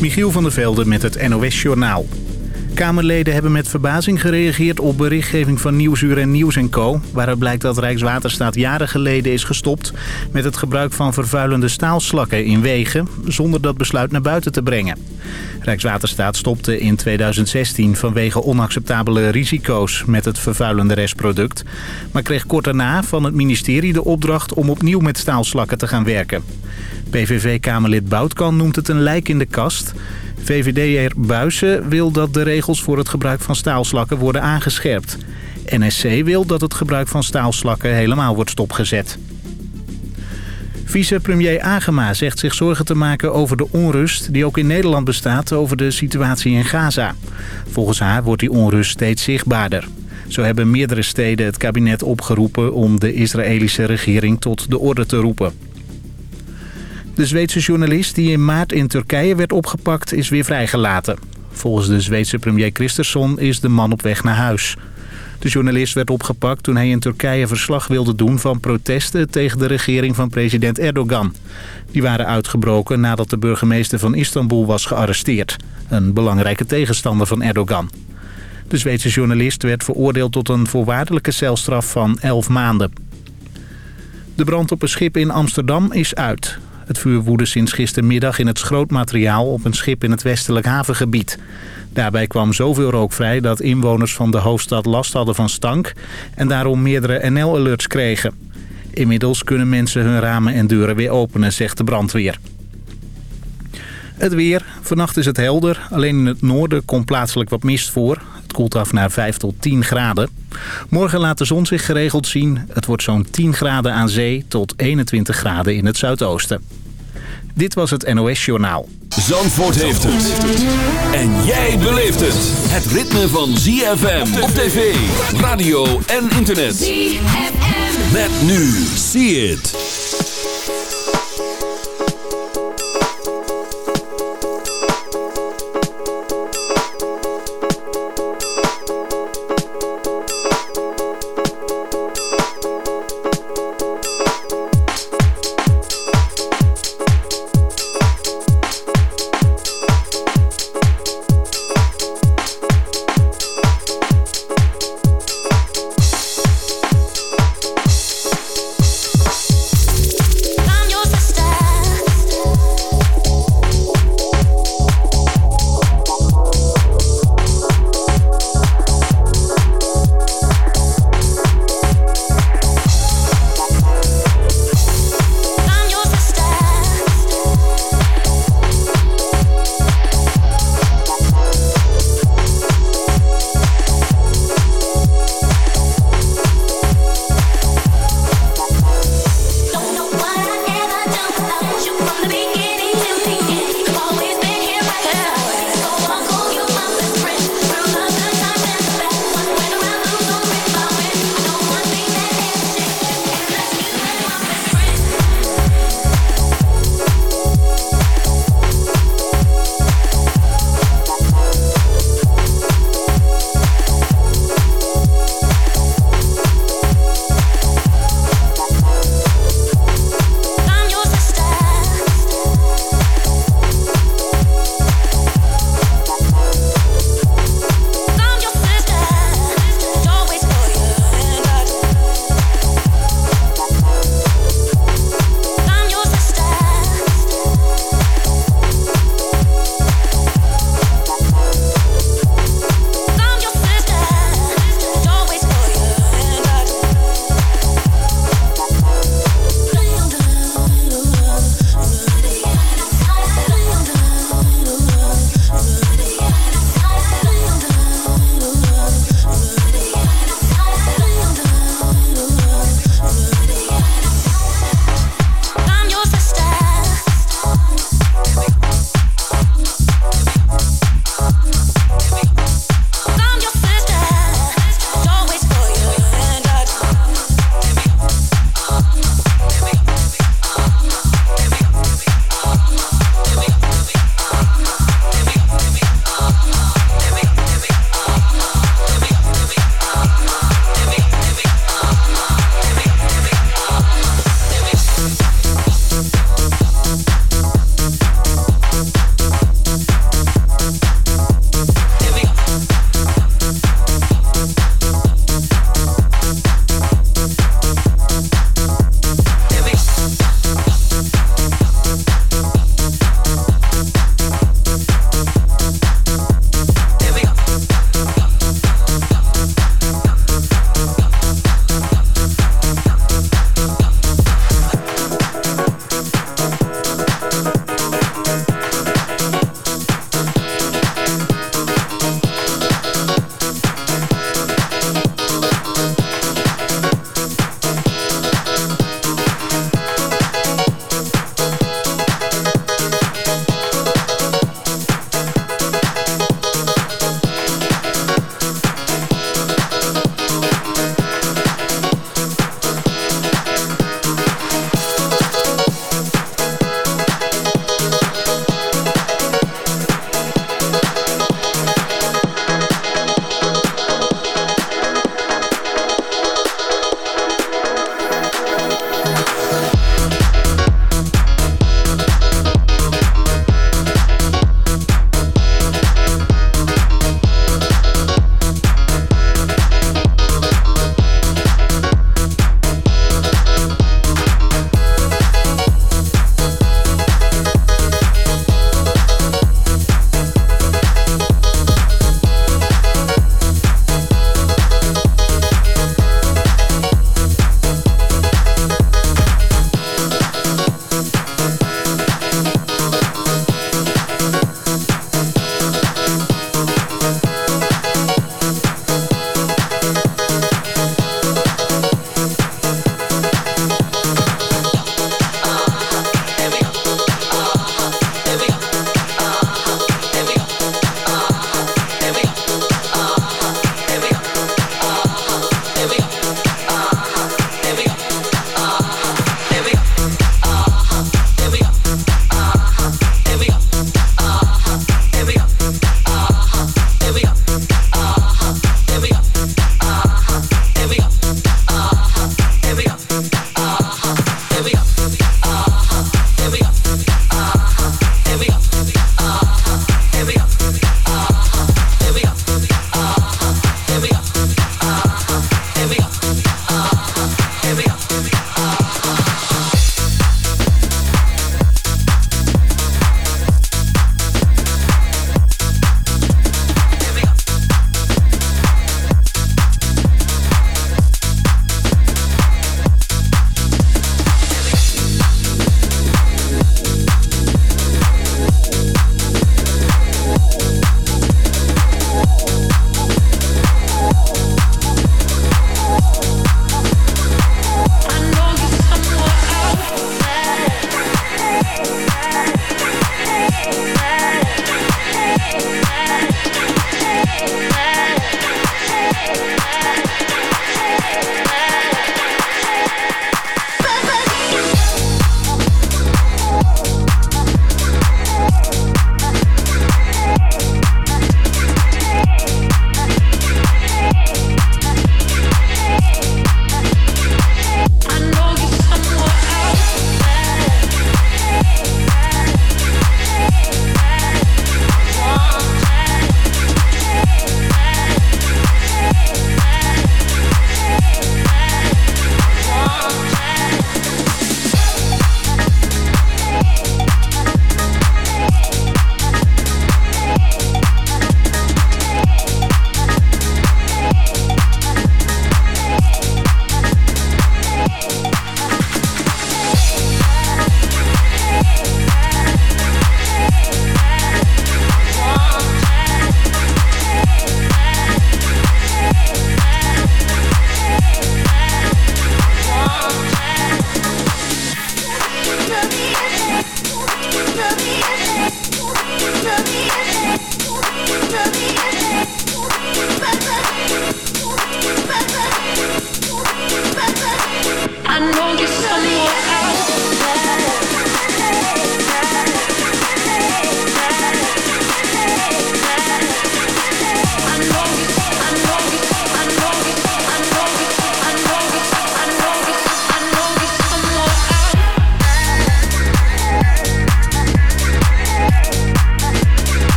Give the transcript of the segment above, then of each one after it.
Michiel van der Velde met het NOS-journaal. Kamerleden hebben met verbazing gereageerd op berichtgeving van Nieuwsuur en Nieuws Co... waaruit blijkt dat Rijkswaterstaat jaren geleden is gestopt... met het gebruik van vervuilende staalslakken in wegen... zonder dat besluit naar buiten te brengen. Rijkswaterstaat stopte in 2016 vanwege onacceptabele risico's met het vervuilende restproduct... maar kreeg kort daarna van het ministerie de opdracht om opnieuw met staalslakken te gaan werken. PVV-kamerlid Boutkan noemt het een lijk in de kast... VVD'er Buissen wil dat de regels voor het gebruik van staalslakken worden aangescherpt. NSC wil dat het gebruik van staalslakken helemaal wordt stopgezet. Vice-premier Agema zegt zich zorgen te maken over de onrust die ook in Nederland bestaat over de situatie in Gaza. Volgens haar wordt die onrust steeds zichtbaarder. Zo hebben meerdere steden het kabinet opgeroepen om de Israëlische regering tot de orde te roepen. De Zweedse journalist die in maart in Turkije werd opgepakt is weer vrijgelaten. Volgens de Zweedse premier Christensen is de man op weg naar huis. De journalist werd opgepakt toen hij in Turkije verslag wilde doen van protesten tegen de regering van president Erdogan. Die waren uitgebroken nadat de burgemeester van Istanbul was gearresteerd. Een belangrijke tegenstander van Erdogan. De Zweedse journalist werd veroordeeld tot een voorwaardelijke celstraf van 11 maanden. De brand op een schip in Amsterdam is uit. Het vuur woedde sinds gistermiddag in het schrootmateriaal op een schip in het westelijk havengebied. Daarbij kwam zoveel rook vrij dat inwoners van de hoofdstad last hadden van stank... en daarom meerdere NL-alerts kregen. Inmiddels kunnen mensen hun ramen en deuren weer openen, zegt de brandweer. Het weer. Vannacht is het helder. Alleen in het noorden komt plaatselijk wat mist voor. Het koelt af naar 5 tot 10 graden. Morgen laat de zon zich geregeld zien. Het wordt zo'n 10 graden aan zee tot 21 graden in het zuidoosten. Dit was het NOS Journaal. Zandvoort heeft het. En jij beleeft het. Het ritme van ZFM op tv, radio en internet. ZFM. Met nu. See it.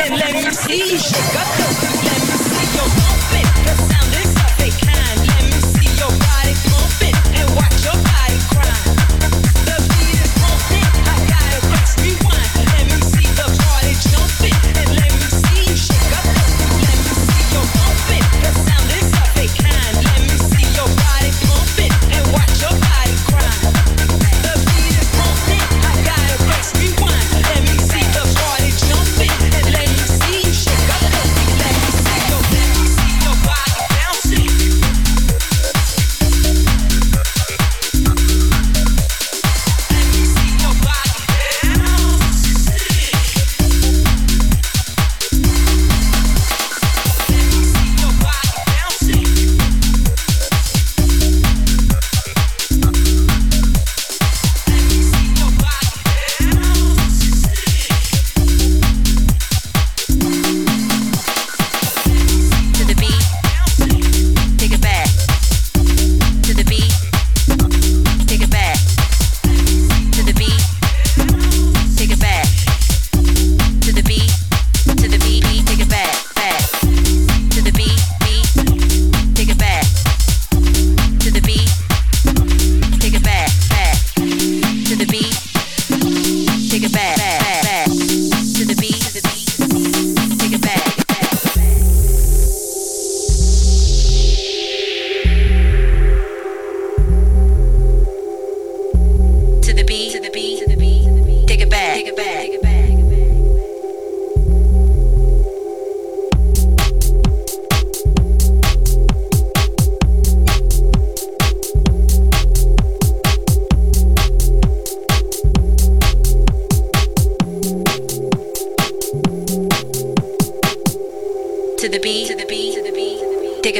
and let me see you. Got the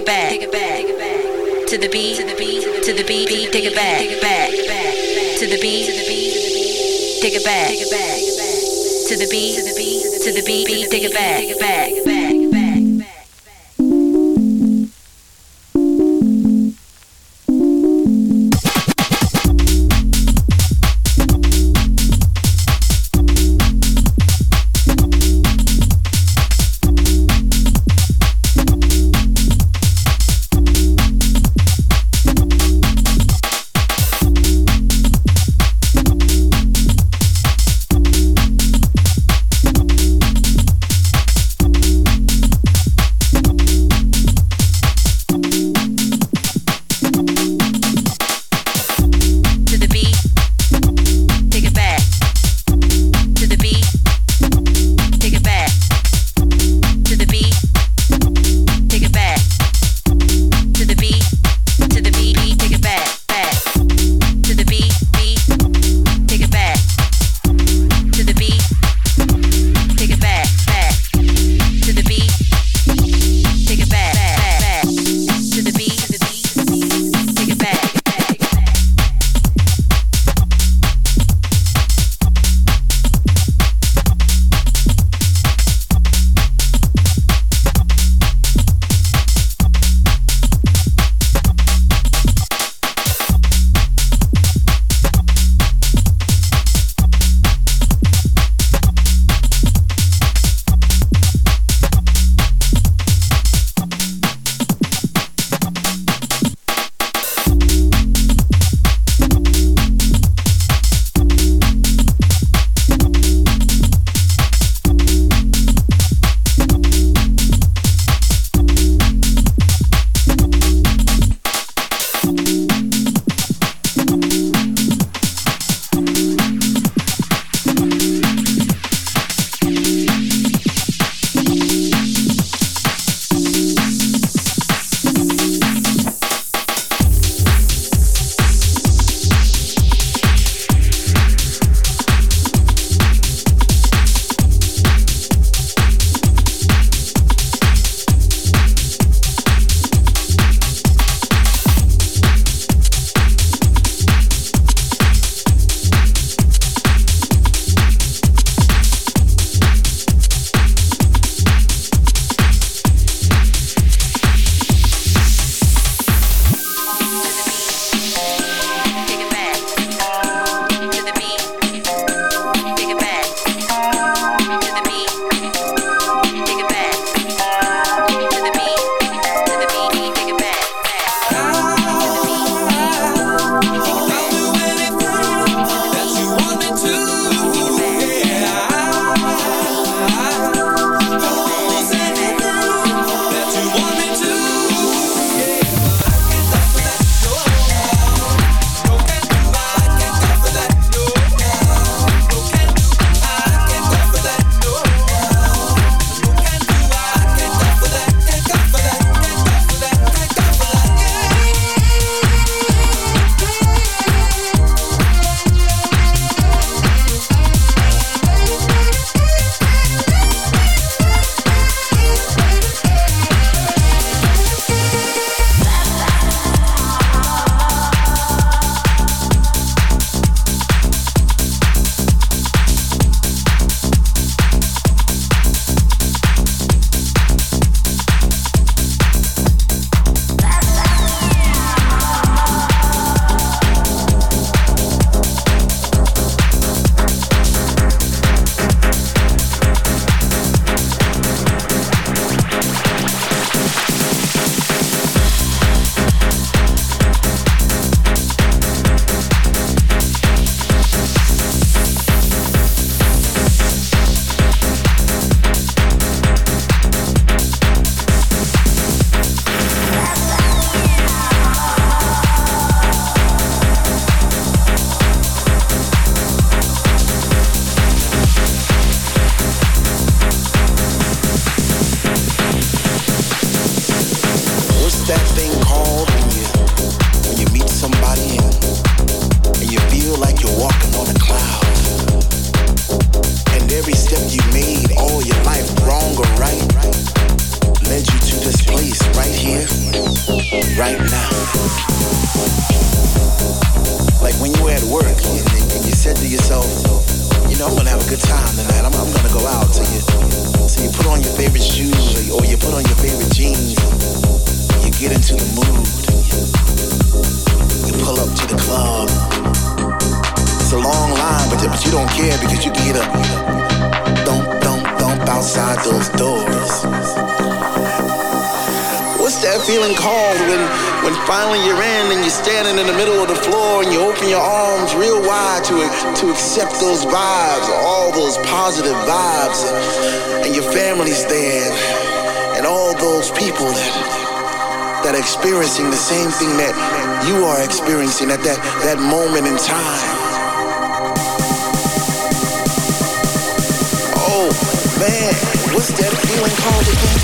it back, take it back, take it back. To the beat, to the beat, to the beat, take it back, back, to the beat, to the beat, take it back, take it back. To the beat, to the beat, to the beat, take it back, take it back, back, back. Doors. What's that feeling called when, when finally you're in and you're standing in the middle of the floor and you open your arms real wide to, to accept those vibes, all those positive vibes, and your family's there, and all those people that, that are experiencing the same thing that you are experiencing at that, that moment in time. Oh, man, what's that feeling called again?